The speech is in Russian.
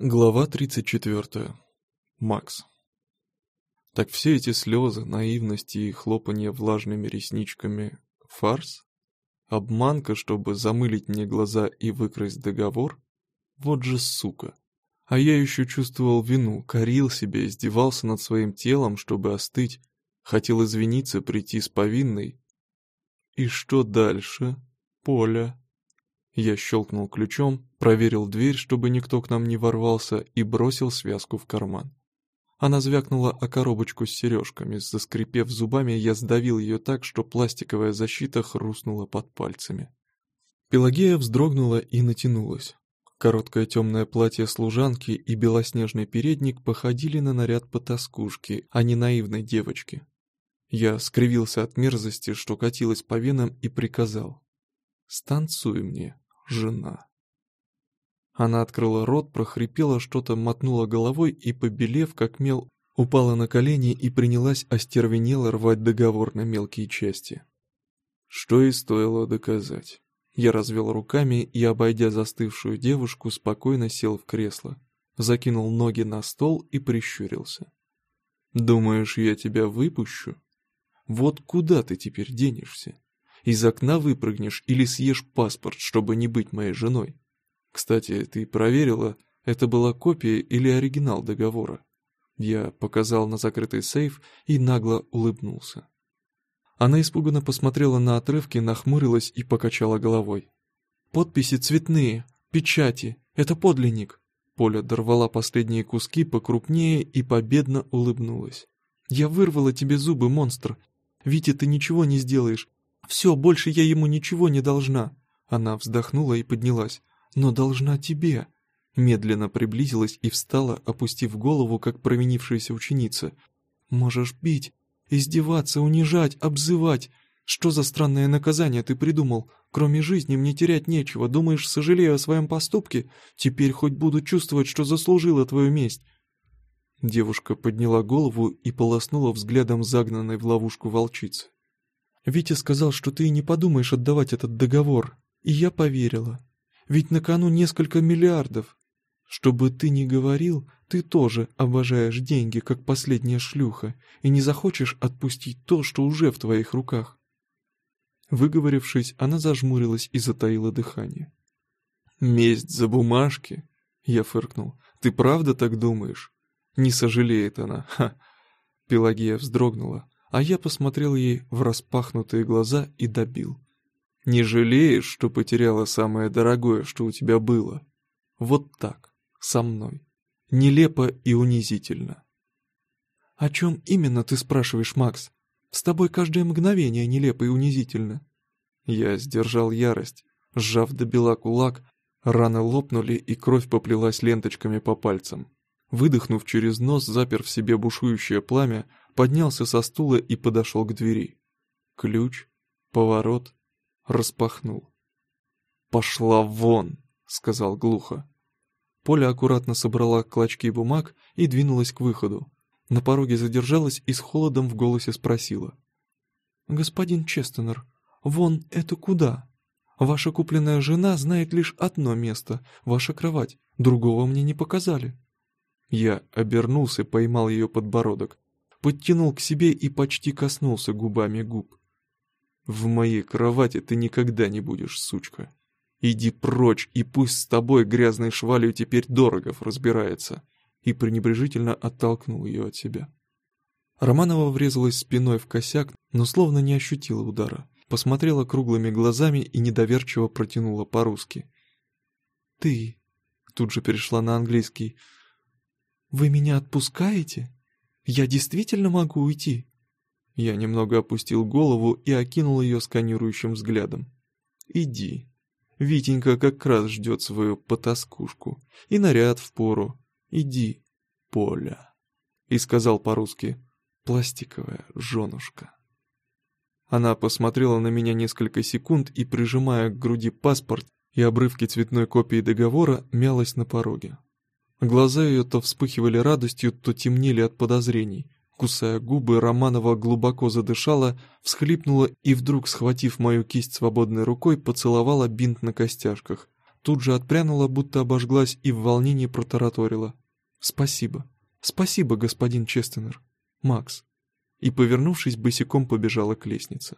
Глава 34. Макс. Так все эти слезы, наивности и хлопанье влажными ресничками — фарс? Обманка, чтобы замылить мне глаза и выкрасть договор? Вот же сука. А я еще чувствовал вину, корил себя, издевался над своим телом, чтобы остыть, хотел извиниться, прийти с повинной. И что дальше, Поля? Я щелкнул ключом, проверил дверь, чтобы никто к нам не ворвался, и бросил связку в карман. Она звякнула о коробочку с сережками. Заскрипев зубами, я сдавил ее так, что пластиковая защита хрустнула под пальцами. Пелагея вздрогнула и натянулась. Короткое темное платье служанки и белоснежный передник походили на наряд потаскушки, а не наивной девочки. Я скривился от мерзости, что катилась по венам, и приказал. «Станцуй мне» жена. Она открыла рот, прохрипела что-то, мотнула головой и, побелев, как мел, упала на колени и принялась остервенело рвать договор на мелкие части. Что и стоило доказать. Я развел руками и, обойдя застывшую девушку, спокойно сел в кресло, закинул ноги на стол и прищурился. «Думаешь, я тебя выпущу? Вот куда ты теперь денешься?» Из окна выпрыгнешь или съешь паспорт, чтобы не быть моей женой. Кстати, ты проверила, это была копия или оригинал договора? Я показал на закрытый сейф и нагло улыбнулся. Она испуганно посмотрела на отрывки, нахмурилась и покачала головой. «Подписи цветные, печати, это подлинник». Поля дорвала последние куски покрупнее и победно улыбнулась. «Я вырвала тебе зубы, монстр. Витя, ты ничего не сделаешь. Все, больше я ему ничего не должна. Она вздохнула и поднялась. Но должна тебе. Медленно приблизилась и встала, опустив голову, как провинившаяся ученица. Можешь бить, издеваться, унижать, обзывать. Что за странное наказание ты придумал? Кроме жизни мне терять нечего. Думаешь, сожалею о своем поступке? Теперь хоть буду чувствовать, что заслужила твою месть. Девушка подняла голову и полоснула взглядом загнанной в ловушку волчицы. Витя сказал, что ты и не подумаешь отдавать этот договор. И я поверила. Ведь на кону несколько миллиардов. Что бы ты ни говорил, ты тоже обожаешь деньги, как последняя шлюха, и не захочешь отпустить то, что уже в твоих руках. Выговорившись, она зажмурилась и затаила дыхание. «Месть за бумажки?» Я фыркнул. «Ты правда так думаешь?» Не сожалеет она, ха. Пелагея вздрогнула а я посмотрел ей в распахнутые глаза и добил. «Не жалеешь, что потеряла самое дорогое, что у тебя было? Вот так, со мной. Нелепо и унизительно». «О чем именно ты спрашиваешь, Макс? С тобой каждое мгновение нелепо и унизительно». Я сдержал ярость, сжав до бела кулак, раны лопнули и кровь поплелась ленточками по пальцам. Выдохнув через нос, запер в себе бушующее пламя, поднялся со стула и подошел к двери. Ключ, поворот, распахнул. «Пошла вон!» — сказал глухо. Поля аккуратно собрала клочки бумаг и двинулась к выходу. На пороге задержалась и с холодом в голосе спросила. «Господин Честенер, вон это куда? Ваша купленная жена знает лишь одно место — ваша кровать. Другого мне не показали». Я обернулся, поймал ее подбородок подтянул к себе и почти коснулся губами губ. «В моей кровати ты никогда не будешь, сучка. Иди прочь, и пусть с тобой грязной швалью теперь Дорогов разбирается», и пренебрежительно оттолкнул ее от себя. Романова врезалась спиной в косяк, но словно не ощутила удара. Посмотрела круглыми глазами и недоверчиво протянула по-русски. «Ты...» Тут же перешла на английский. «Вы меня отпускаете?» Я действительно могу уйти?» Я немного опустил голову и окинул ее сканирующим взглядом. «Иди. Витенька как раз ждет свою потаскушку. И наряд в пору. Иди, Поля». И сказал по-русски «пластиковая женушка». Она посмотрела на меня несколько секунд и, прижимая к груди паспорт и обрывки цветной копии договора, мялась на пороге. Глаза ее то вспыхивали радостью, то темнели от подозрений. Кусая губы, Романова глубоко задышала, всхлипнула и вдруг, схватив мою кисть свободной рукой, поцеловала бинт на костяшках. тут же отпрянула, будто обожглась и в волнении протараторила. «Спасибо. Спасибо, господин Честенер. Макс». И, повернувшись, босиком побежала к лестнице.